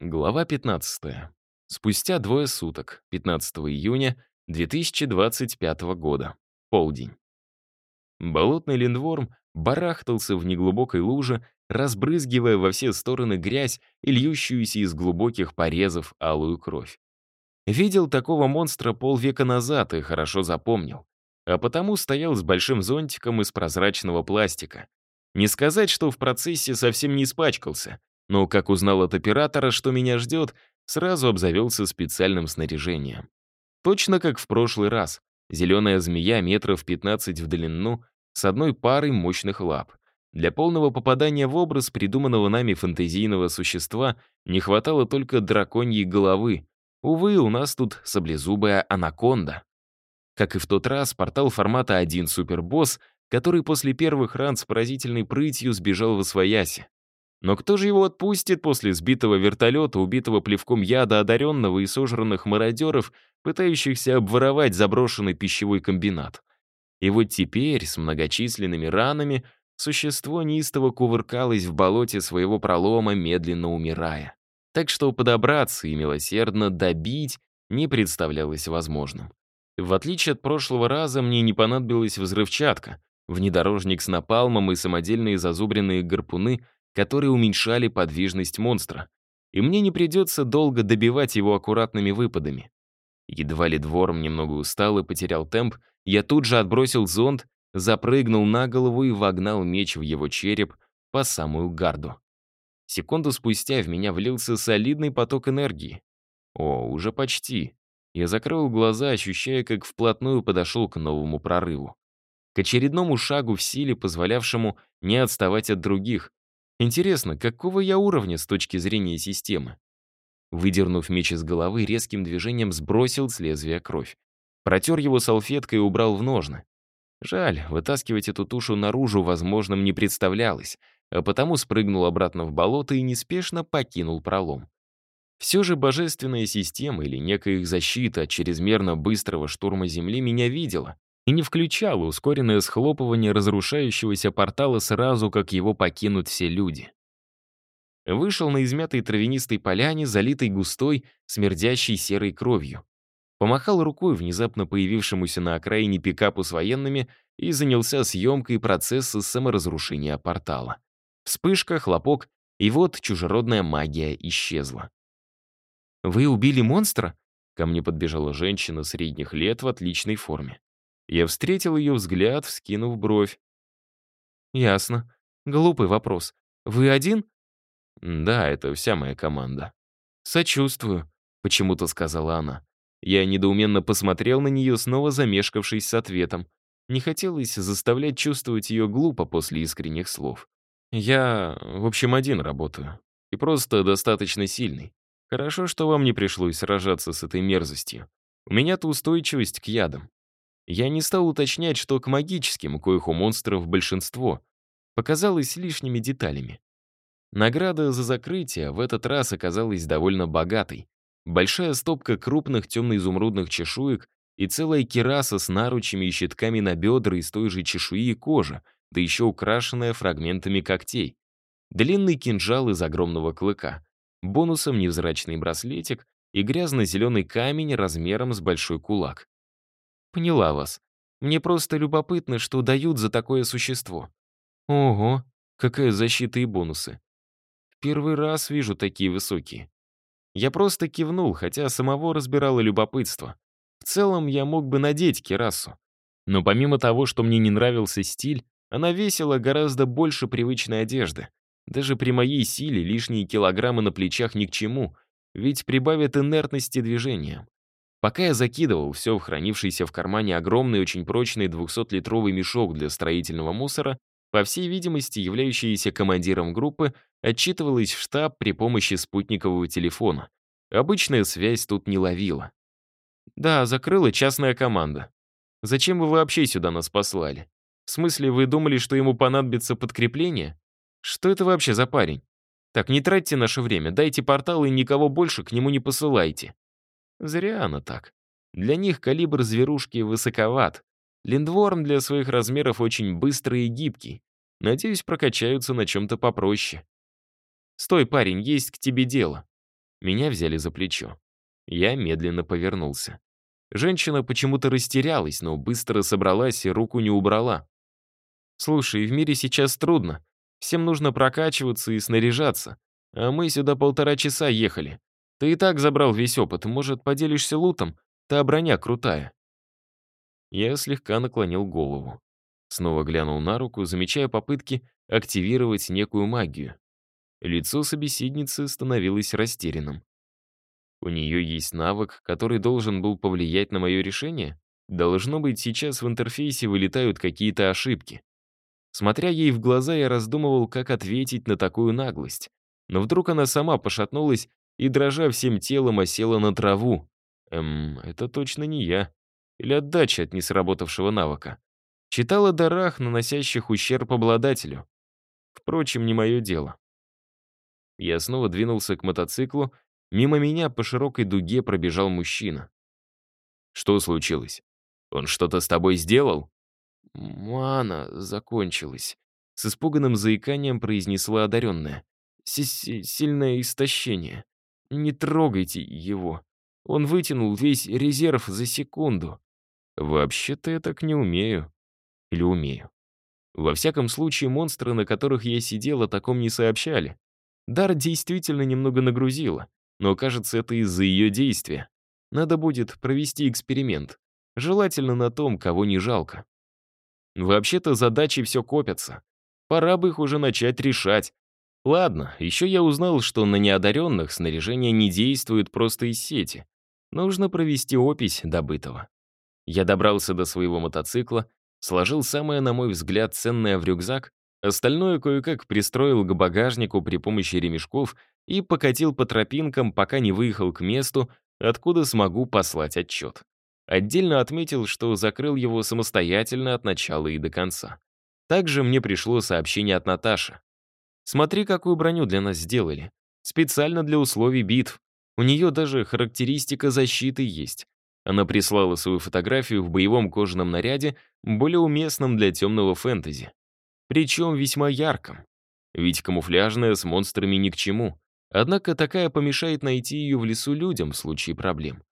Глава 15. Спустя двое суток, 15 июня 2025 года. Полдень. Болотный линдворм барахтался в неглубокой луже, разбрызгивая во все стороны грязь и льющуюся из глубоких порезов алую кровь. Видел такого монстра полвека назад и хорошо запомнил. А потому стоял с большим зонтиком из прозрачного пластика. Не сказать, что в процессе совсем не испачкался — но, как узнал от оператора, что меня ждет, сразу обзавелся специальным снаряжением. Точно как в прошлый раз. Зеленая змея метров 15 в длину с одной парой мощных лап. Для полного попадания в образ придуманного нами фантазийного существа не хватало только драконьей головы. Увы, у нас тут саблезубая анаконда. Как и в тот раз, портал формата 1 супербосс, который после первых ран с поразительной прытью сбежал в Освояси. Но кто же его отпустит после сбитого вертолета, убитого плевком яда одаренного и сожранных мародеров, пытающихся обворовать заброшенный пищевой комбинат? И вот теперь, с многочисленными ранами, существо неистово кувыркалось в болоте своего пролома, медленно умирая. Так что подобраться и милосердно добить не представлялось возможным. В отличие от прошлого раза, мне не понадобилась взрывчатка. Внедорожник с напалмом и самодельные зазубренные гарпуны — которые уменьшали подвижность монстра, и мне не придется долго добивать его аккуратными выпадами. Едва ли двором немного устал и потерял темп, я тут же отбросил зонт, запрыгнул на голову и вогнал меч в его череп по самую гарду. Секунду спустя в меня влился солидный поток энергии. О, уже почти. Я закрыл глаза, ощущая, как вплотную подошел к новому прорыву. К очередному шагу в силе, позволявшему не отставать от других, Интересно, какого я уровня с точки зрения системы? Выдернув меч из головы, резким движением сбросил с лезвия кровь. Протер его салфеткой и убрал в ножны. Жаль, вытаскивать эту тушу наружу возможным не представлялось, а потому спрыгнул обратно в болото и неспешно покинул пролом. Все же божественная система или некая их защита от чрезмерно быстрого штурма Земли меня видела и не включала ускоренное схлопывание разрушающегося портала сразу, как его покинут все люди. Вышел на измятой травянистой поляне, залитой густой, смердящей серой кровью. Помахал рукой внезапно появившемуся на окраине пикапу с военными и занялся съемкой процесса саморазрушения портала. Вспышка, хлопок, и вот чужеродная магия исчезла. «Вы убили монстра?» Ко мне подбежала женщина средних лет в отличной форме. Я встретил ее взгляд, вскинув бровь. «Ясно. Глупый вопрос. Вы один?» «Да, это вся моя команда». «Сочувствую», — почему-то сказала она. Я недоуменно посмотрел на нее, снова замешкавшись с ответом. Не хотелось заставлять чувствовать ее глупо после искренних слов. «Я, в общем, один работаю. И просто достаточно сильный. Хорошо, что вам не пришлось сражаться с этой мерзостью. У меня-то устойчивость к ядам. Я не стал уточнять, что к магическим, коих у монстров большинство, показалось лишними деталями. Награда за закрытие в этот раз оказалась довольно богатой. Большая стопка крупных темно-изумрудных чешуек и целая кераса с наручами и щитками на бедра из той же чешуи и кожи, да еще украшенная фрагментами когтей. Длинный кинжал из огромного клыка. Бонусом невзрачный браслетик и грязно-зеленый камень размером с большой кулак. Поняла вас. Мне просто любопытно, что дают за такое существо. Ого, какая защита и бонусы. Первый раз вижу такие высокие. Я просто кивнул, хотя самого разбирало любопытство. В целом я мог бы надеть керасу. Но помимо того, что мне не нравился стиль, она весила гораздо больше привычной одежды. Даже при моей силе лишние килограммы на плечах ни к чему, ведь прибавят инертности движения. Пока я закидывал все в хранившийся в кармане огромный, очень прочный 200-литровый мешок для строительного мусора, по всей видимости, являющийся командиром группы, отчитывалась в штаб при помощи спутникового телефона. Обычная связь тут не ловила. «Да, закрыла частная команда. Зачем вы вообще сюда нас послали? В смысле, вы думали, что ему понадобится подкрепление? Что это вообще за парень? Так, не тратьте наше время, дайте портал и никого больше к нему не посылайте». Зря она так. Для них калибр зверушки высоковат. Линдворм для своих размеров очень быстрый и гибкий. Надеюсь, прокачаются на чем-то попроще. «Стой, парень, есть к тебе дело». Меня взяли за плечо. Я медленно повернулся. Женщина почему-то растерялась, но быстро собралась и руку не убрала. «Слушай, в мире сейчас трудно. Всем нужно прокачиваться и снаряжаться. А мы сюда полтора часа ехали. Ты и так забрал весь опыт. Может, поделишься лутом? Та броня крутая». Я слегка наклонил голову. Снова глянул на руку, замечая попытки активировать некую магию. Лицо собеседницы становилось растерянным. У нее есть навык, который должен был повлиять на мое решение? Должно быть, сейчас в интерфейсе вылетают какие-то ошибки. Смотря ей в глаза, я раздумывал, как ответить на такую наглость. Но вдруг она сама пошатнулась и, дрожа всем телом, осела на траву. Эм, это точно не я. Или отдача от несработавшего навыка. Читала дарах, наносящих ущерб обладателю. Впрочем, не мое дело. Я снова двинулся к мотоциклу, мимо меня по широкой дуге пробежал мужчина. «Что случилось? Он что-то с тобой сделал?» «Мана закончилась», — с испуганным заиканием произнесла одаренная. «Сильное истощение. Не трогайте его. Он вытянул весь резерв за секунду». «Вообще-то я так не умею. Или умею?» Во всяком случае, монстры, на которых я сидел, о таком не сообщали. Дар действительно немного нагрузила, но, кажется, это из-за ее действия. Надо будет провести эксперимент. Желательно на том, кого не жалко. Вообще-то задачи все копятся. Пора бы их уже начать решать. Ладно, еще я узнал, что на неодаренных снаряжение не действует просто из сети. Нужно провести опись добытого. Я добрался до своего мотоцикла, сложил самое, на мой взгляд, ценное в рюкзак, остальное кое-как пристроил к багажнику при помощи ремешков и покатил по тропинкам, пока не выехал к месту, откуда смогу послать отчет. Отдельно отметил, что закрыл его самостоятельно от начала и до конца. Также мне пришло сообщение от Наташи. «Смотри, какую броню для нас сделали. Специально для условий битв. У нее даже характеристика защиты есть. Она прислала свою фотографию в боевом кожаном наряде, более уместном для темного фэнтези. Причем весьма ярком. Ведь камуфляжная с монстрами ни к чему. Однако такая помешает найти ее в лесу людям в случае проблем.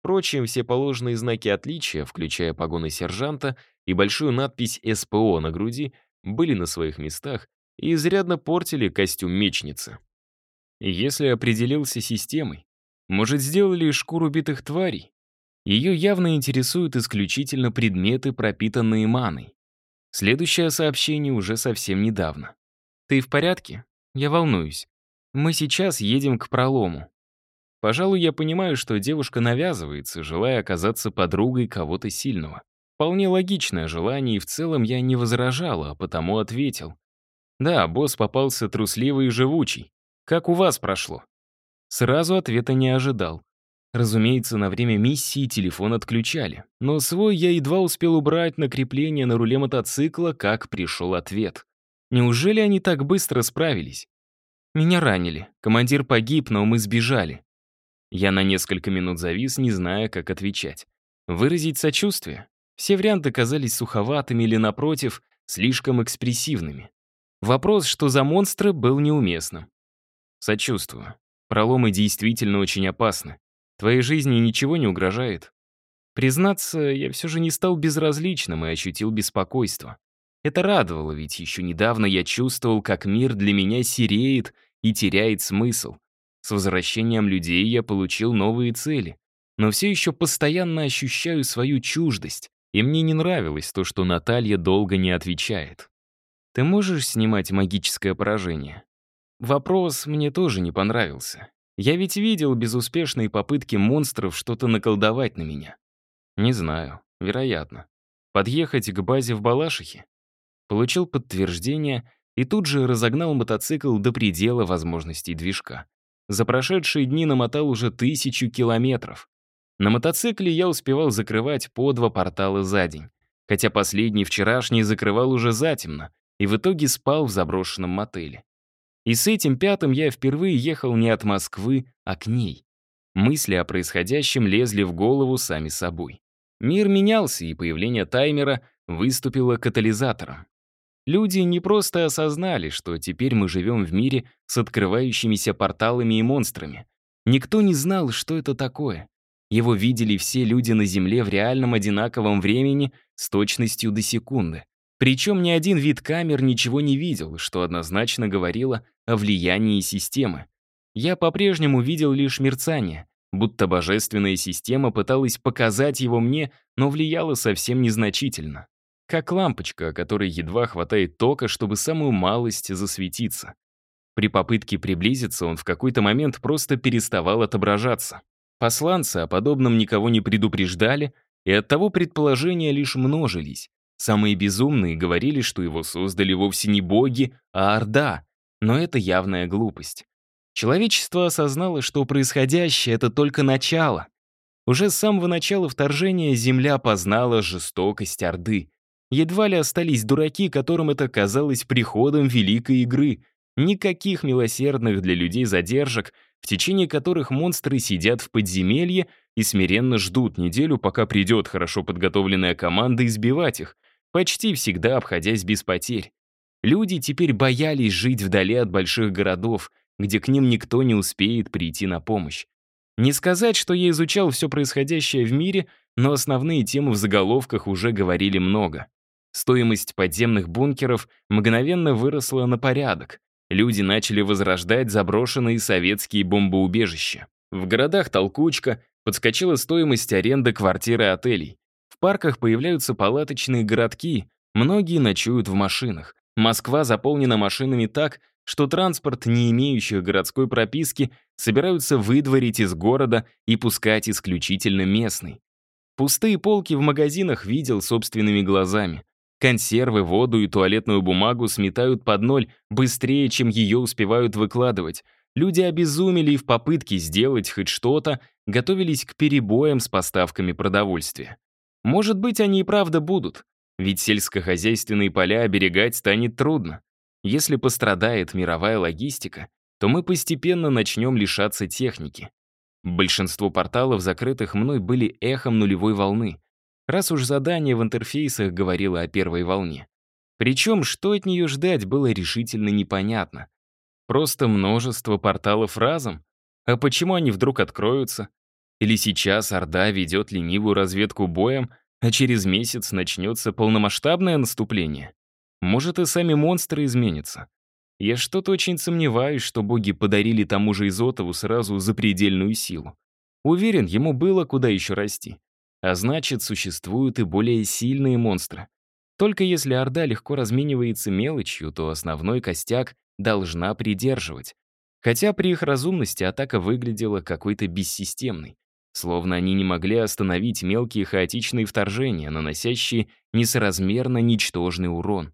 Впрочем, все положенные знаки отличия, включая погоны сержанта и большую надпись «СПО» на груди, были на своих местах и изрядно портили костюм мечницы. Если определился системой, может, сделали шкуру битых тварей? Ее явно интересуют исключительно предметы, пропитанные маной. Следующее сообщение уже совсем недавно. «Ты в порядке? Я волнуюсь. Мы сейчас едем к пролому. Пожалуй, я понимаю, что девушка навязывается, желая оказаться подругой кого-то сильного. Вполне логичное желание, и в целом я не возражала, а потому ответил. Да, босс попался трусливый и живучий. Как у вас прошло? Сразу ответа не ожидал. Разумеется, на время миссии телефон отключали, но свой я едва успел убрать на крепление на руле мотоцикла, как пришел ответ. Неужели они так быстро справились? Меня ранили, командир погиб, но мы сбежали. Я на несколько минут завис, не зная, как отвечать. Выразить сочувствие? Все варианты казались суховатыми или, напротив, слишком экспрессивными. Вопрос, что за монстры, был неуместным. Сочувствую. Проломы действительно очень опасны. Твоей жизни ничего не угрожает. Признаться, я все же не стал безразличным и ощутил беспокойство. Это радовало, ведь еще недавно я чувствовал, как мир для меня сереет и теряет смысл. С возвращением людей я получил новые цели, но все еще постоянно ощущаю свою чуждость, и мне не нравилось то, что Наталья долго не отвечает. «Ты можешь снимать магическое поражение?» Вопрос мне тоже не понравился. Я ведь видел безуспешные попытки монстров что-то наколдовать на меня. Не знаю, вероятно. Подъехать к базе в Балашихе? Получил подтверждение и тут же разогнал мотоцикл до предела возможностей движка. За прошедшие дни намотал уже тысячу километров. На мотоцикле я успевал закрывать по два портала за день, хотя последний вчерашний закрывал уже затемно и в итоге спал в заброшенном мотеле. И с этим пятым я впервые ехал не от Москвы, а к ней. Мысли о происходящем лезли в голову сами собой. Мир менялся, и появление таймера выступило катализатором. Люди не просто осознали, что теперь мы живем в мире с открывающимися порталами и монстрами. Никто не знал, что это такое. Его видели все люди на Земле в реальном одинаковом времени с точностью до секунды. Причем ни один вид камер ничего не видел, что однозначно говорило о влиянии системы. Я по-прежнему видел лишь мерцание, будто божественная система пыталась показать его мне, но влияла совсем незначительно. Как лампочка, которой едва хватает тока, чтобы самую малость засветиться. При попытке приблизиться он в какой-то момент просто переставал отображаться. Посланцы о подобном никого не предупреждали, и оттого предположения лишь множились. Самые безумные говорили, что его создали вовсе не боги, а Орда, но это явная глупость. Человечество осознало, что происходящее — это только начало. Уже с самого начала вторжения Земля познала жестокость Орды. Едва ли остались дураки, которым это казалось приходом великой игры — Никаких милосердных для людей задержек, в течение которых монстры сидят в подземелье и смиренно ждут неделю, пока придет хорошо подготовленная команда избивать их, почти всегда обходясь без потерь. Люди теперь боялись жить вдали от больших городов, где к ним никто не успеет прийти на помощь. Не сказать, что я изучал все происходящее в мире, но основные темы в заголовках уже говорили много. Стоимость подземных бункеров мгновенно выросла на порядок люди начали возрождать заброшенные советские бомбоубежища. В городах толкучка, подскочила стоимость аренды квартир и отелей. Парках появляются палаточные городки, многие ночуют в машинах. Москва заполнена машинами так, что транспорт, не имеющий городской прописки, собираются выдворить из города и пускать исключительно местный. Пустые полки в магазинах видел собственными глазами. Консервы, воду и туалетную бумагу сметают под ноль быстрее, чем ее успевают выкладывать. Люди обезумели и в попытке сделать хоть что-то готовились к перебоям с поставками продовольствия. Может быть, они и правда будут, ведь сельскохозяйственные поля оберегать станет трудно. Если пострадает мировая логистика, то мы постепенно начнем лишаться техники. Большинство порталов, закрытых мной, были эхом нулевой волны раз уж задание в интерфейсах говорило о первой волне. Причем, что от нее ждать, было решительно непонятно. Просто множество порталов разом? А почему они вдруг откроются? Или сейчас Орда ведет ленивую разведку боем, а через месяц начнется полномасштабное наступление? Может, и сами монстры изменятся? Я что-то очень сомневаюсь, что боги подарили тому же Изотову сразу запредельную силу. Уверен, ему было куда еще расти. А значит, существуют и более сильные монстры. Только если Орда легко разменивается мелочью, то основной костяк должна придерживать. Хотя при их разумности атака выглядела какой-то бессистемной. Словно они не могли остановить мелкие хаотичные вторжения, наносящие несоразмерно ничтожный урон.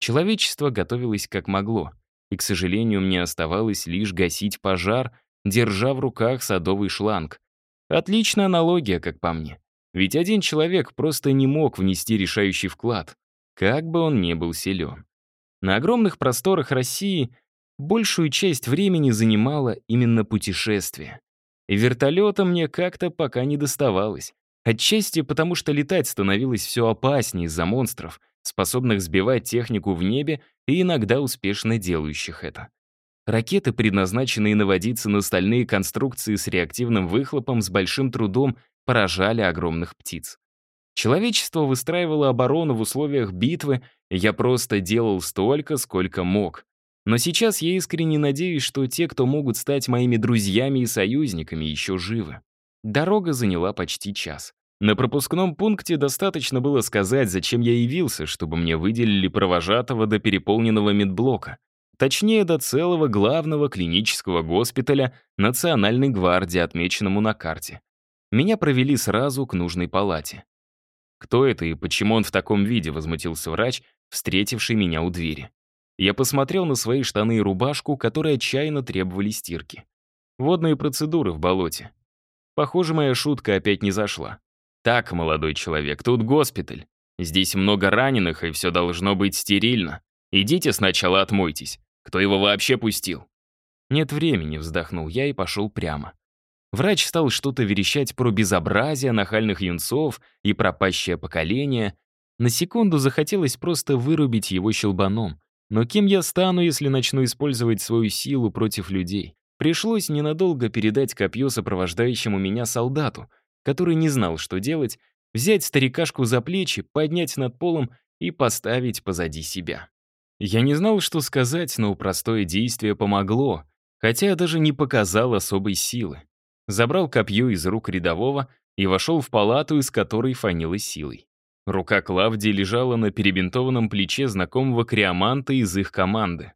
Человечество готовилось как могло, и, к сожалению, мне оставалось лишь гасить пожар, держа в руках садовый шланг. Отличная аналогия, как по мне. Ведь один человек просто не мог внести решающий вклад, как бы он ни был силен. На огромных просторах России большую часть времени занимало именно путешествие. И вертолета мне как-то пока не доставалось. Отчасти потому, что летать становилось все опаснее из-за монстров, способных сбивать технику в небе и иногда успешно делающих это. Ракеты, предназначенные наводиться на стальные конструкции с реактивным выхлопом, с большим трудом поражали огромных птиц. Человечество выстраивало оборону в условиях битвы, я просто делал столько, сколько мог. Но сейчас я искренне надеюсь, что те, кто могут стать моими друзьями и союзниками, еще живы. Дорога заняла почти час. На пропускном пункте достаточно было сказать, зачем я явился, чтобы мне выделили провожатого до переполненного медблока. Точнее, до целого главного клинического госпиталя Национальной гвардии, отмеченному на карте. Меня провели сразу к нужной палате. «Кто это и почему он в таком виде?» — возмутился врач, встретивший меня у двери. Я посмотрел на свои штаны и рубашку, которые отчаянно требовали стирки. Водные процедуры в болоте. Похоже, моя шутка опять не зашла. «Так, молодой человек, тут госпиталь. Здесь много раненых, и все должно быть стерильно. Идите сначала отмойтесь. Кто его вообще пустил?» «Нет времени», — вздохнул я и пошел прямо. Врач стал что-то верещать про безобразие нахальных юнцов и пропащее поколение. На секунду захотелось просто вырубить его щелбаном. Но кем я стану, если начну использовать свою силу против людей? Пришлось ненадолго передать копье сопровождающему меня солдату, который не знал, что делать, взять старикашку за плечи, поднять над полом и поставить позади себя. Я не знал, что сказать, но простое действие помогло, хотя даже не показал особой силы. Забрал копье из рук рядового и вошел в палату, из которой фанило силой. Рука Клавдии лежала на перебинтованном плече знакомого криоманта из их команды.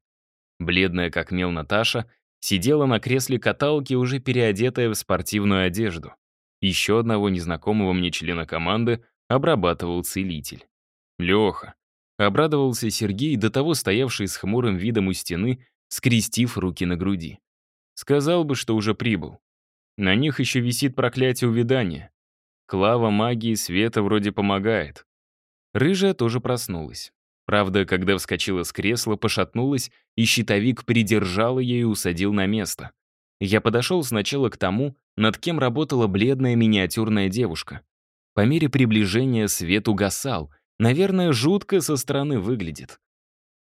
Бледная как мел Наташа сидела на кресле каталки, уже переодетая в спортивную одежду. Еще одного незнакомого мне члена команды обрабатывал целитель. Леха. Обрадовался Сергей, до того стоявший с хмурым видом у стены, скрестив руки на груди. Сказал бы, что уже прибыл. На них еще висит проклятие увядания. Клава магии света вроде помогает. Рыжая тоже проснулась. Правда, когда вскочила с кресла, пошатнулась, и щитовик придержал ее и усадил на место. Я подошел сначала к тому, над кем работала бледная миниатюрная девушка. По мере приближения свет угасал. Наверное, жутко со стороны выглядит.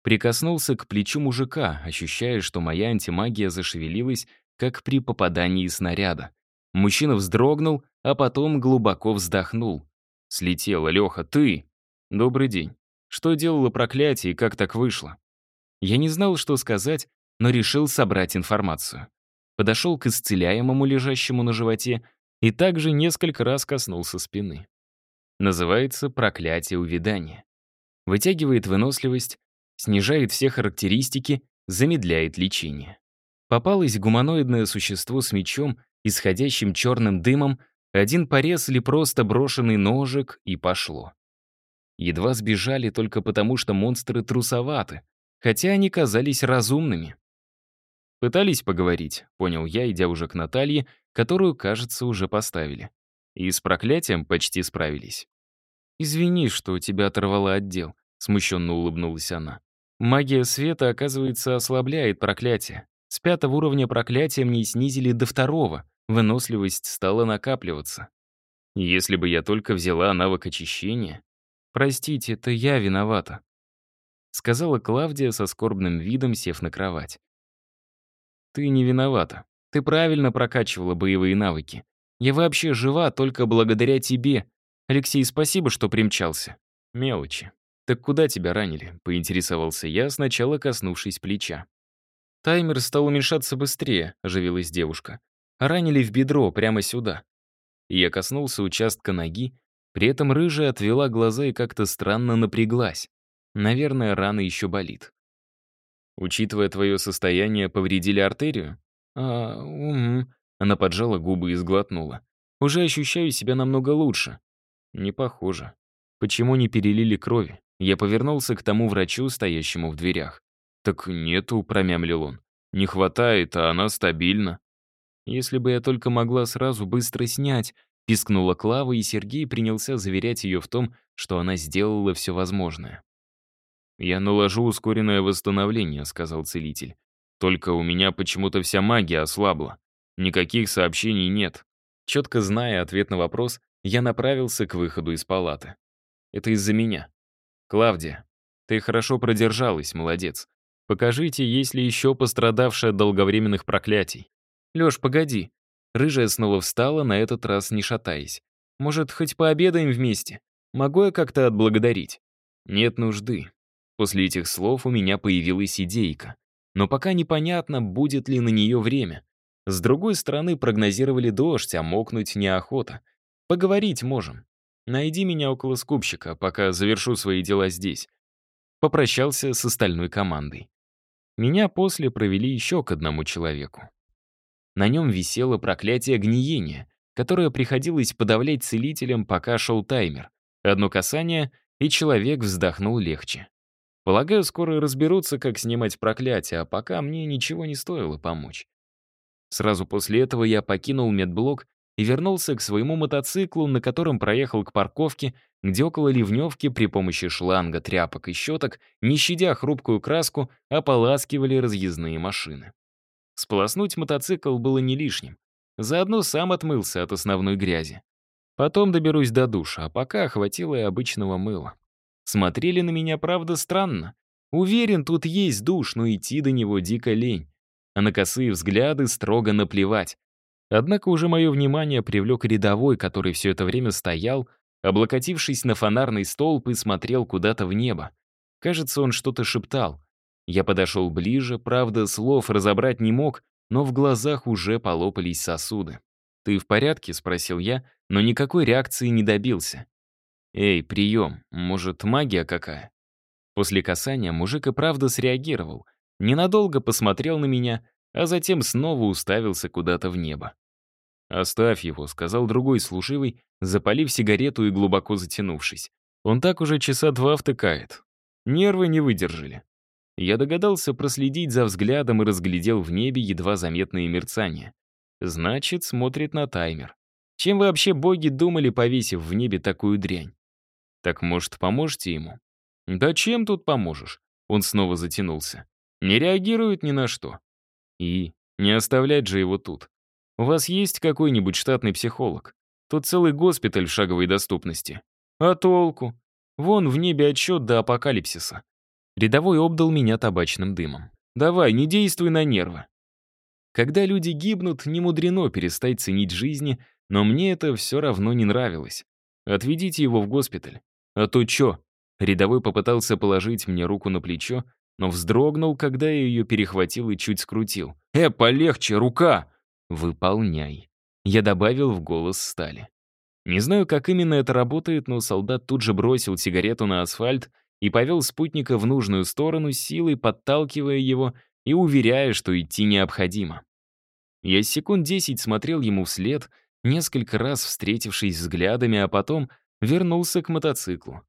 Прикоснулся к плечу мужика, ощущая, что моя антимагия зашевелилась, как при попадании снаряда. Мужчина вздрогнул, а потом глубоко вздохнул. «Слетела, Леха, ты!» «Добрый день. Что делало проклятие и как так вышло?» Я не знал, что сказать, но решил собрать информацию. Подошел к исцеляемому, лежащему на животе, и также несколько раз коснулся спины. Называется «проклятие увядания». Вытягивает выносливость, снижает все характеристики, замедляет лечение. Попалось гуманоидное существо с мечом, исходящим черным дымом, один порез или просто брошенный ножик, и пошло. Едва сбежали только потому, что монстры трусоваты, хотя они казались разумными. Пытались поговорить, понял я, идя уже к Наталье, которую, кажется, уже поставили. И с проклятием почти справились. «Извини, что тебя оторвала отдел», — смущенно улыбнулась она. «Магия света, оказывается, ослабляет проклятие. С пятого уровня проклятия мне снизили до второго, выносливость стала накапливаться. Если бы я только взяла навык очищения... Простите, это я виновата. Сказала Клавдия со скорбным видом, сев на кровать. Ты не виновата. Ты правильно прокачивала боевые навыки. Я вообще жива только благодаря тебе. Алексей, спасибо, что примчался. Мелочи. Так куда тебя ранили? Поинтересовался я, сначала коснувшись плеча. Таймер стал уменьшаться быстрее, оживилась девушка. Ранили в бедро, прямо сюда. Я коснулся участка ноги, при этом рыжая отвела глаза и как-то странно напряглась. Наверное, рана еще болит. Учитывая твое состояние, повредили артерию? А, угу. Она поджала губы и сглотнула. Уже ощущаю себя намного лучше. Не похоже. Почему не перелили крови? Я повернулся к тому врачу, стоящему в дверях. «Так нету», — промямлил он. «Не хватает, а она стабильна». «Если бы я только могла сразу быстро снять», — пискнула Клава, и Сергей принялся заверять ее в том, что она сделала все возможное. «Я наложу ускоренное восстановление», — сказал целитель. «Только у меня почему-то вся магия ослабла. Никаких сообщений нет». Четко зная ответ на вопрос, я направился к выходу из палаты. «Это из-за меня. Клавдия, ты хорошо продержалась, молодец. Покажите, есть ли еще пострадавшая от долговременных проклятий. Леш, погоди. Рыжая снова встала, на этот раз не шатаясь. Может, хоть пообедаем вместе? Могу я как-то отблагодарить? Нет нужды. После этих слов у меня появилась идейка. Но пока непонятно, будет ли на нее время. С другой стороны, прогнозировали дождь, а мокнуть неохота. Поговорить можем. Найди меня около скупщика, пока завершу свои дела здесь. Попрощался с остальной командой. Меня после провели еще к одному человеку. На нем висело проклятие гниения, которое приходилось подавлять целителем, пока шел таймер. Одно касание, и человек вздохнул легче. Полагаю, скоро разберутся, как снимать проклятие, а пока мне ничего не стоило помочь. Сразу после этого я покинул медблок и вернулся к своему мотоциклу, на котором проехал к парковке, где около ливневки при помощи шланга, тряпок и щеток, не щадя хрупкую краску, ополаскивали разъездные машины. Сполоснуть мотоцикл было не лишним. Заодно сам отмылся от основной грязи. Потом доберусь до душа, а пока хватило и обычного мыла. Смотрели на меня, правда, странно. Уверен, тут есть душ, но идти до него дико лень. а на косые взгляды строго наплевать. Однако уже мое внимание привлек рядовой, который все это время стоял, облокотившись на фонарный столб и смотрел куда-то в небо. Кажется, он что-то шептал. Я подошел ближе, правда, слов разобрать не мог, но в глазах уже полопались сосуды. «Ты в порядке?» — спросил я, но никакой реакции не добился. «Эй, прием, может, магия какая?» После касания мужик и правда среагировал, ненадолго посмотрел на меня, а затем снова уставился куда-то в небо. «Оставь его», — сказал другой служивый, запалив сигарету и глубоко затянувшись. «Он так уже часа два втыкает. Нервы не выдержали». Я догадался проследить за взглядом и разглядел в небе едва заметные мерцания. Значит, смотрит на таймер. Чем вообще боги думали, повесив в небе такую дрянь? Так, может, поможете ему? Да чем тут поможешь? Он снова затянулся. Не реагирует ни на что. И не оставлять же его тут. У вас есть какой-нибудь штатный психолог? Тут целый госпиталь в шаговой доступности. А толку? Вон в небе отчет до апокалипсиса. Рядовой обдал меня табачным дымом. Давай, не действуй на нервы. Когда люди гибнут, не мудрено перестать ценить жизни, но мне это все равно не нравилось. Отведите его в госпиталь. А то чё? Рядовой попытался положить мне руку на плечо, но вздрогнул, когда я ее перехватил и чуть скрутил. «Э, полегче, рука!» «Выполняй». Я добавил в голос стали. Не знаю, как именно это работает, но солдат тут же бросил сигарету на асфальт и повел спутника в нужную сторону, силой подталкивая его и уверяя, что идти необходимо. Я секунд десять смотрел ему вслед, несколько раз встретившись взглядами, а потом вернулся к мотоциклу.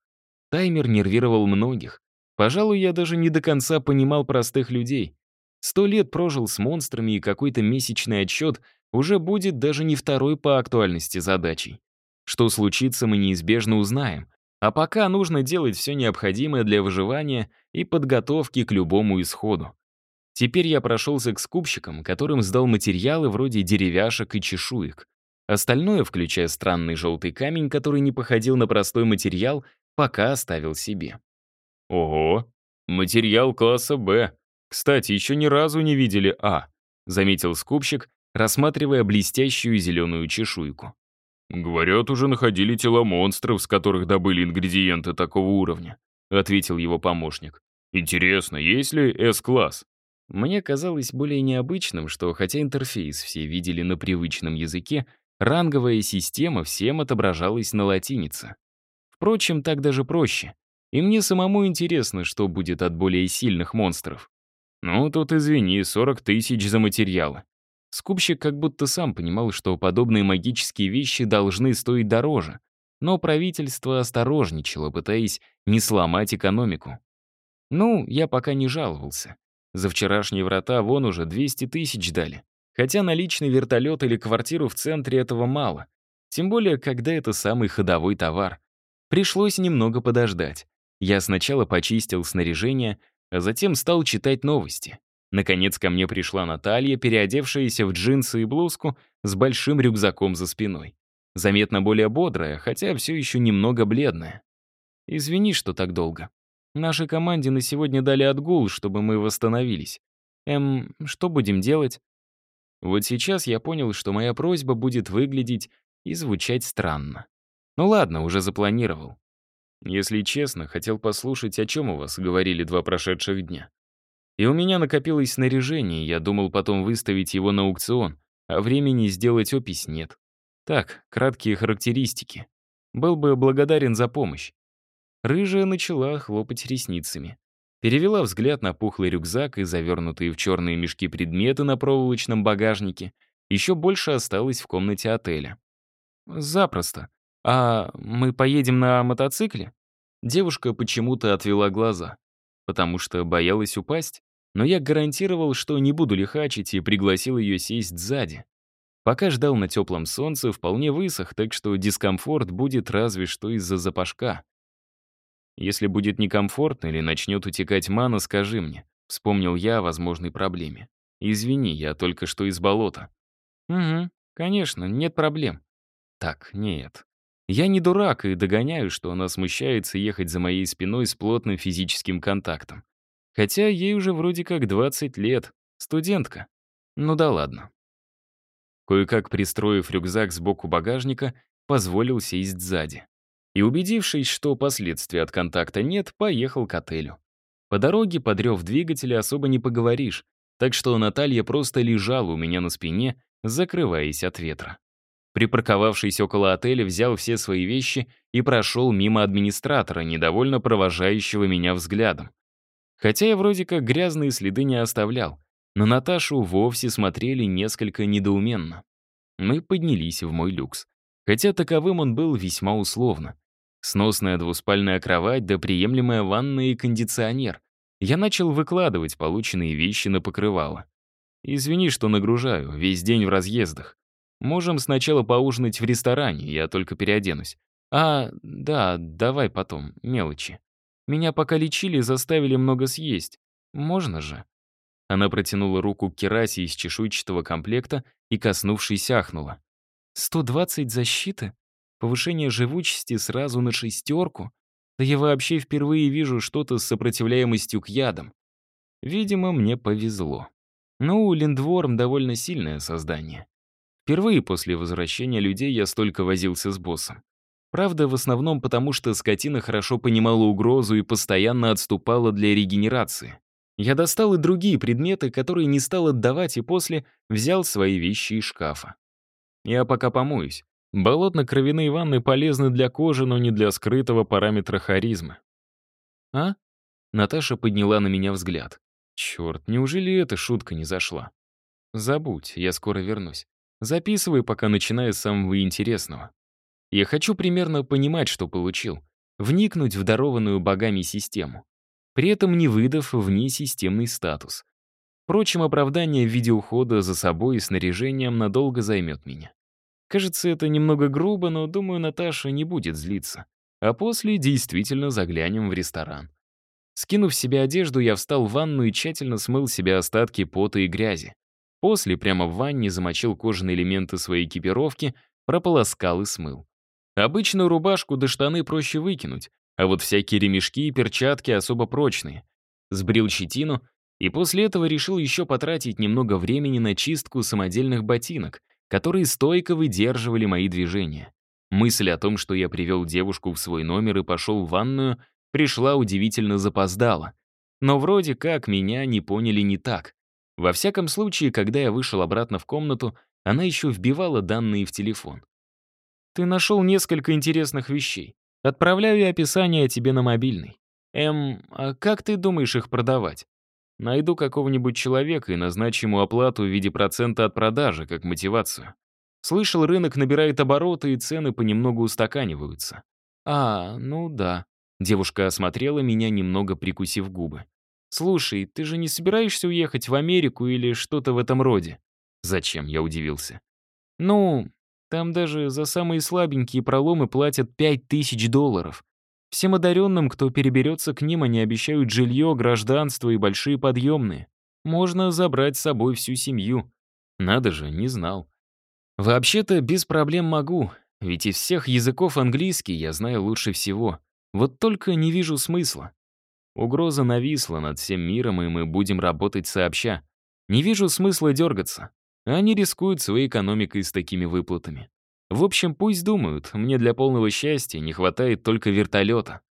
Таймер нервировал многих. Пожалуй, я даже не до конца понимал простых людей. Сто лет прожил с монстрами, и какой-то месячный отчет уже будет даже не второй по актуальности задачей. Что случится, мы неизбежно узнаем. А пока нужно делать все необходимое для выживания и подготовки к любому исходу. Теперь я прошелся к скупщикам, которым сдал материалы вроде деревяшек и чешуек. Остальное, включая странный желтый камень, который не походил на простой материал, пока оставил себе. «Ого, материал класса «Б», «Кстати, еще ни разу не видели А», — заметил скупщик, рассматривая блестящую зеленую чешуйку. «Говорят, уже находили тела монстров, с которых добыли ингредиенты такого уровня», — ответил его помощник. «Интересно, есть ли С-класс?» Мне казалось более необычным, что хотя интерфейс все видели на привычном языке, ранговая система всем отображалась на латинице. Впрочем, так даже проще. И мне самому интересно, что будет от более сильных монстров. Ну, тут извини, 40 тысяч за материалы. Скупщик как будто сам понимал, что подобные магические вещи должны стоить дороже, но правительство осторожничало, пытаясь не сломать экономику. Ну, я пока не жаловался. За вчерашние врата вон уже 200 тысяч дали. Хотя наличный вертолет или квартиру в центре этого мало. Тем более, когда это самый ходовой товар. Пришлось немного подождать. Я сначала почистил снаряжение, а затем стал читать новости. Наконец ко мне пришла Наталья, переодевшаяся в джинсы и блузку с большим рюкзаком за спиной. Заметно более бодрая, хотя все еще немного бледная. «Извини, что так долго. Нашей команде на сегодня дали отгул, чтобы мы восстановились. Эм, что будем делать?» Вот сейчас я понял, что моя просьба будет выглядеть и звучать странно. Ну ладно, уже запланировал. Если честно, хотел послушать, о чем у вас говорили два прошедших дня. И у меня накопилось снаряжение, я думал потом выставить его на аукцион, а времени сделать опись нет. Так, краткие характеристики. Был бы благодарен за помощь. Рыжая начала хлопать ресницами. Перевела взгляд на пухлый рюкзак и завернутые в черные мешки предметы на проволочном багажнике. Еще больше осталось в комнате отеля. «Запросто. А мы поедем на мотоцикле?» Девушка почему-то отвела глаза, потому что боялась упасть, но я гарантировал, что не буду лихачить и пригласил ее сесть сзади. Пока ждал на теплом солнце, вполне высох, так что дискомфорт будет разве что из-за запашка. Если будет некомфортно или начнет утекать мана, скажи мне. Вспомнил я о возможной проблеме. Извини, я только что из болота. Угу, конечно, нет проблем. Так, нет. Я не дурак и догоняю, что она смущается ехать за моей спиной с плотным физическим контактом. Хотя ей уже вроде как 20 лет, студентка. Ну да ладно. Кое-как пристроив рюкзак сбоку багажника, позволил сесть сзади. И убедившись, что последствий от контакта нет, поехал к отелю. По дороге, подрев двигателя, особо не поговоришь, так что Наталья просто лежала у меня на спине, закрываясь от ветра. Припарковавшись около отеля, взял все свои вещи и прошел мимо администратора, недовольно провожающего меня взглядом. Хотя я вроде как грязные следы не оставлял, на Наташу вовсе смотрели несколько недоуменно. Мы поднялись в мой люкс. Хотя таковым он был весьма условно. Сносная двуспальная кровать да приемлемая ванна и кондиционер. Я начал выкладывать полученные вещи на покрывало. Извини, что нагружаю, весь день в разъездах. Можем сначала поужинать в ресторане, я только переоденусь. А, да, давай потом, мелочи. Меня пока лечили, заставили много съесть. Можно же?» Она протянула руку к керасе из чешуйчатого комплекта и, коснувшись, ахнула. «120 защиты? Повышение живучести сразу на шестерку? Да я вообще впервые вижу что-то с сопротивляемостью к ядам. Видимо, мне повезло. Ну, Линдворм довольно сильное создание. Впервые после возвращения людей я столько возился с боссом. Правда, в основном потому, что скотина хорошо понимала угрозу и постоянно отступала для регенерации. Я достал и другие предметы, которые не стал отдавать, и после взял свои вещи из шкафа. Я пока помоюсь. Болотно-кровяные ванны полезны для кожи, но не для скрытого параметра харизмы. «А?» Наташа подняла на меня взгляд. «Черт, неужели эта шутка не зашла?» «Забудь, я скоро вернусь. Записывай, пока начинаю с самого интересного. Я хочу примерно понимать, что получил, вникнуть в дарованную богами систему, при этом не выдав внесистемный статус. Впрочем, оправдание в виде ухода за собой и снаряжением надолго займет меня. Кажется, это немного грубо, но, думаю, Наташа не будет злиться. А после действительно заглянем в ресторан. Скинув себе одежду, я встал в ванну и тщательно смыл себе остатки пота и грязи. После прямо в ванне замочил кожаные элементы своей экипировки, прополоскал и смыл. Обычную рубашку да штаны проще выкинуть, а вот всякие ремешки и перчатки особо прочные. Сбрил щетину и после этого решил еще потратить немного времени на чистку самодельных ботинок, которые стойко выдерживали мои движения. Мысль о том, что я привел девушку в свой номер и пошел в ванную, пришла удивительно запоздала. Но вроде как меня не поняли не так. Во всяком случае, когда я вышел обратно в комнату, она еще вбивала данные в телефон. «Ты нашел несколько интересных вещей. Отправляю описание тебе на мобильный. Эм, а как ты думаешь их продавать? Найду какого-нибудь человека и назначу ему оплату в виде процента от продажи, как мотивацию. Слышал, рынок набирает обороты, и цены понемногу устаканиваются. А, ну да. Девушка осмотрела меня, немного прикусив губы. «Слушай, ты же не собираешься уехать в Америку или что-то в этом роде?» «Зачем?» — я удивился. «Ну, там даже за самые слабенькие проломы платят пять тысяч долларов. Всем одаренным, кто переберется к ним, они обещают жилье, гражданство и большие подъемные. Можно забрать с собой всю семью. Надо же, не знал. Вообще-то без проблем могу, ведь из всех языков английский я знаю лучше всего. Вот только не вижу смысла. Угроза нависла над всем миром, и мы будем работать сообща. Не вижу смысла дергаться. Они рискуют своей экономикой с такими выплатами. В общем, пусть думают, мне для полного счастья не хватает только вертолета.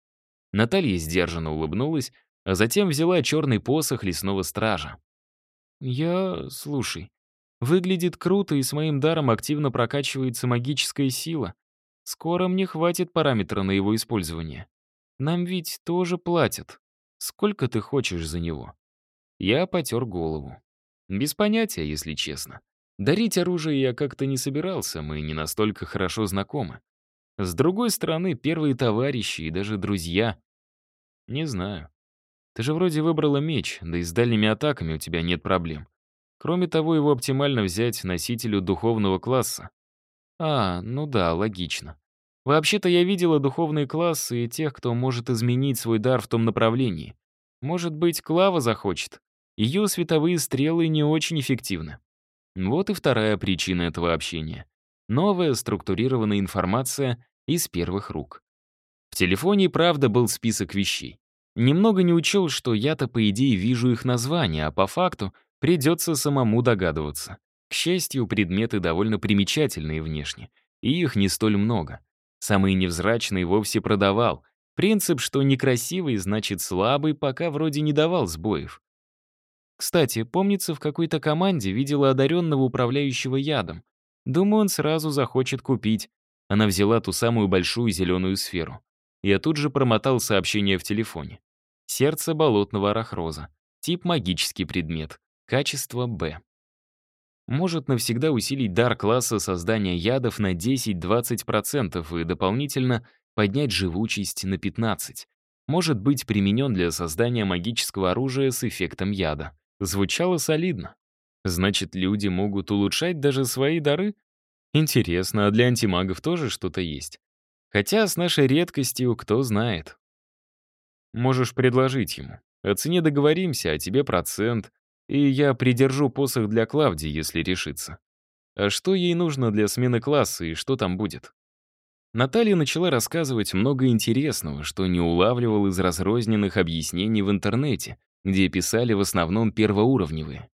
Наталья сдержанно улыбнулась, а затем взяла черный посох лесного стража. «Я... слушай, выглядит круто, и с моим даром активно прокачивается магическая сила. Скоро мне хватит параметра на его использование. Нам ведь тоже платят. Сколько ты хочешь за него?» Я потер голову. Без понятия, если честно. Дарить оружие я как-то не собирался, мы не настолько хорошо знакомы. С другой стороны, первые товарищи и даже друзья. Не знаю. Ты же вроде выбрала меч, да и с дальними атаками у тебя нет проблем. Кроме того, его оптимально взять носителю духовного класса. А, ну да, логично. Вообще-то я видела духовные классы и тех, кто может изменить свой дар в том направлении. Может быть, Клава захочет. Ее световые стрелы не очень эффективны. Вот и вторая причина этого общения. Новая структурированная информация из первых рук. В телефоне, правда, был список вещей. Немного не учел, что я-то, по идее, вижу их названия, а по факту Придется самому догадываться. К счастью, предметы довольно примечательные внешне, и их не столь много. Самые невзрачные вовсе продавал. Принцип, что некрасивый, значит слабый, пока вроде не давал сбоев. Кстати, помнится, в какой-то команде видела одаренного управляющего ядом. Думаю, он сразу захочет купить. Она взяла ту самую большую зеленую сферу. Я тут же промотал сообщение в телефоне. Сердце болотного арахроза. Тип магический предмет. Качество Б. Может навсегда усилить дар класса создания ядов на 10-20% и дополнительно поднять живучесть на 15%. Может быть применен для создания магического оружия с эффектом яда. Звучало солидно. Значит, люди могут улучшать даже свои дары? Интересно, а для антимагов тоже что-то есть? Хотя с нашей редкостью кто знает. Можешь предложить ему. О цене договоримся, а тебе процент. И я придержу посох для Клавдии, если решится. А что ей нужно для смены класса и что там будет? Наталья начала рассказывать много интересного, что не улавливал из разрозненных объяснений в интернете, где писали в основном первоуровневые.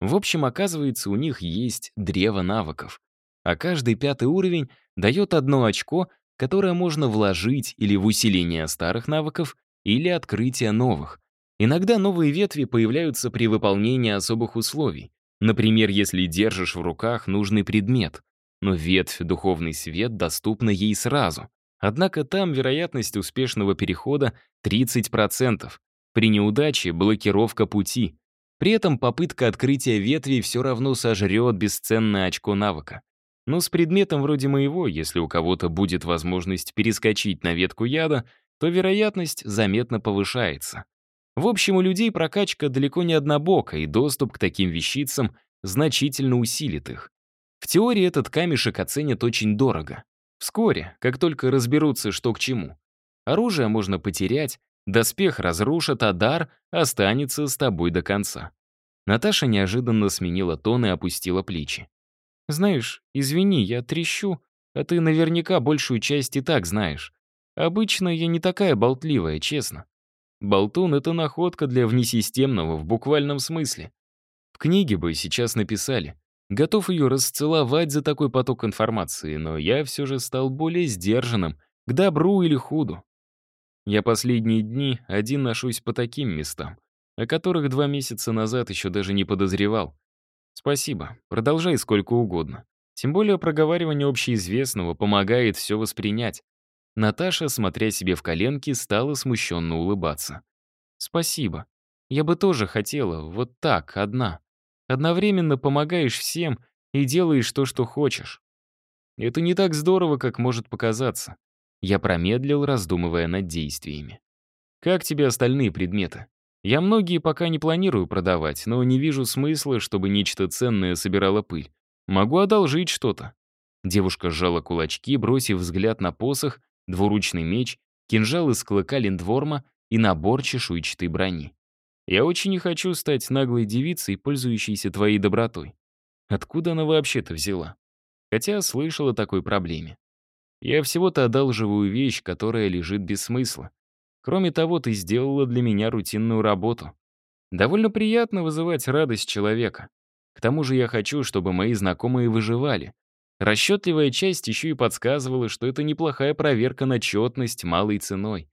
В общем, оказывается, у них есть древо навыков. А каждый пятый уровень дает одно очко, которое можно вложить или в усиление старых навыков, или открытие новых. Иногда новые ветви появляются при выполнении особых условий. Например, если держишь в руках нужный предмет, но ветвь «Духовный свет» доступна ей сразу. Однако там вероятность успешного перехода 30%. При неудаче — блокировка пути. При этом попытка открытия ветви все равно сожрет бесценное очко навыка. Но с предметом вроде моего, если у кого-то будет возможность перескочить на ветку яда, то вероятность заметно повышается. В общем, у людей прокачка далеко не однобока, и доступ к таким вещицам значительно усилит их. В теории этот камешек оценят очень дорого. Вскоре, как только разберутся, что к чему. Оружие можно потерять, доспех разрушат, а дар останется с тобой до конца. Наташа неожиданно сменила тон и опустила плечи. «Знаешь, извини, я трещу, а ты наверняка большую часть и так знаешь. Обычно я не такая болтливая, честно. Болтун — это находка для внесистемного в буквальном смысле. В книге бы сейчас написали. Готов ее расцеловать за такой поток информации, но я все же стал более сдержанным, к добру или худу. Я последние дни один ношусь по таким местам, о которых два месяца назад еще даже не подозревал. Спасибо, продолжай сколько угодно. Тем более проговаривание общеизвестного помогает все воспринять. Наташа, смотря себе в коленки, стала смущенно улыбаться. «Спасибо. Я бы тоже хотела, вот так, одна. Одновременно помогаешь всем и делаешь то, что хочешь. Это не так здорово, как может показаться». Я промедлил, раздумывая над действиями. «Как тебе остальные предметы? Я многие пока не планирую продавать, но не вижу смысла, чтобы нечто ценное собирало пыль. Могу одолжить что-то». Девушка сжала кулачки, бросив взгляд на посох двуручный меч, кинжал из клыка линдворма и набор чешуйчатой брони. Я очень не хочу стать наглой девицей, пользующейся твоей добротой. Откуда она вообще-то взяла? Хотя слышал о такой проблеме. Я всего-то одалживаю вещь, которая лежит без смысла. Кроме того, ты сделала для меня рутинную работу. Довольно приятно вызывать радость человека. К тому же я хочу, чтобы мои знакомые выживали, Расчетливая часть еще и подсказывала, что это неплохая проверка на четность малой ценой.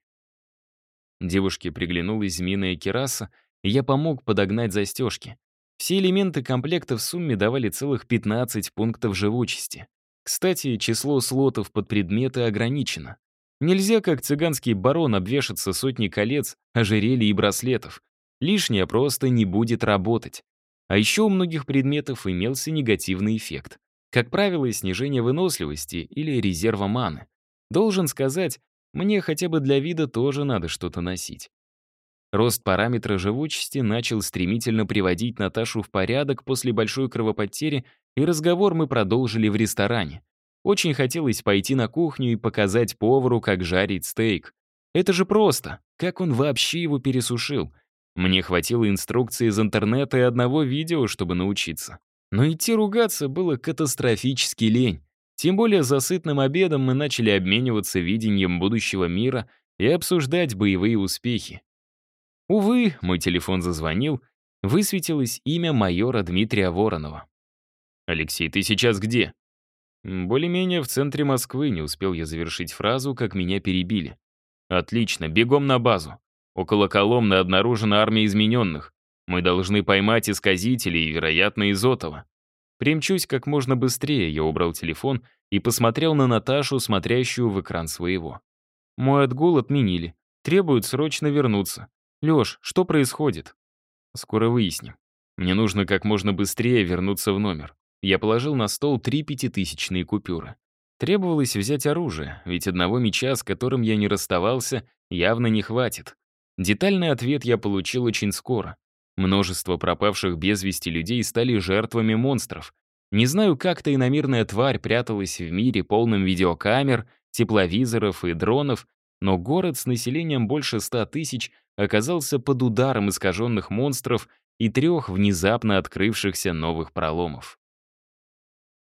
Девушке приглянулась змеиная кераса, и я помог подогнать застежки. Все элементы комплекта в сумме давали целых 15 пунктов живучести. Кстати, число слотов под предметы ограничено. Нельзя, как цыганский барон, обвешаться сотней колец, ожерелий и браслетов. Лишнее просто не будет работать. А еще у многих предметов имелся негативный эффект. Как правило, снижение выносливости или резерва маны. Должен сказать, мне хотя бы для вида тоже надо что-то носить. Рост параметра живучести начал стремительно приводить Наташу в порядок после большой кровопотери, и разговор мы продолжили в ресторане. Очень хотелось пойти на кухню и показать повару, как жарить стейк. Это же просто. Как он вообще его пересушил? Мне хватило инструкции из интернета и одного видео, чтобы научиться. Но идти ругаться было катастрофически лень. Тем более за сытным обедом мы начали обмениваться видением будущего мира и обсуждать боевые успехи. Увы, мой телефон зазвонил, высветилось имя майора Дмитрия Воронова. «Алексей, ты сейчас где?» «Более-менее в центре Москвы», не успел я завершить фразу, как меня перебили. «Отлично, бегом на базу. Около Коломны обнаружена армия измененных. Мы должны поймать исказителей вероятно, Изотова. Примчусь как можно быстрее, я убрал телефон и посмотрел на Наташу, смотрящую в экран своего. Мой отгул отменили. Требуют срочно вернуться. Лёш, что происходит? Скоро выясним. Мне нужно как можно быстрее вернуться в номер. Я положил на стол три пятитысячные купюры. Требовалось взять оружие, ведь одного меча, с которым я не расставался, явно не хватит. Детальный ответ я получил очень скоро. Множество пропавших без вести людей стали жертвами монстров. Не знаю, как то иномирная тварь пряталась в мире, полном видеокамер, тепловизоров и дронов, но город с населением больше ста тысяч оказался под ударом искаженных монстров и трех внезапно открывшихся новых проломов.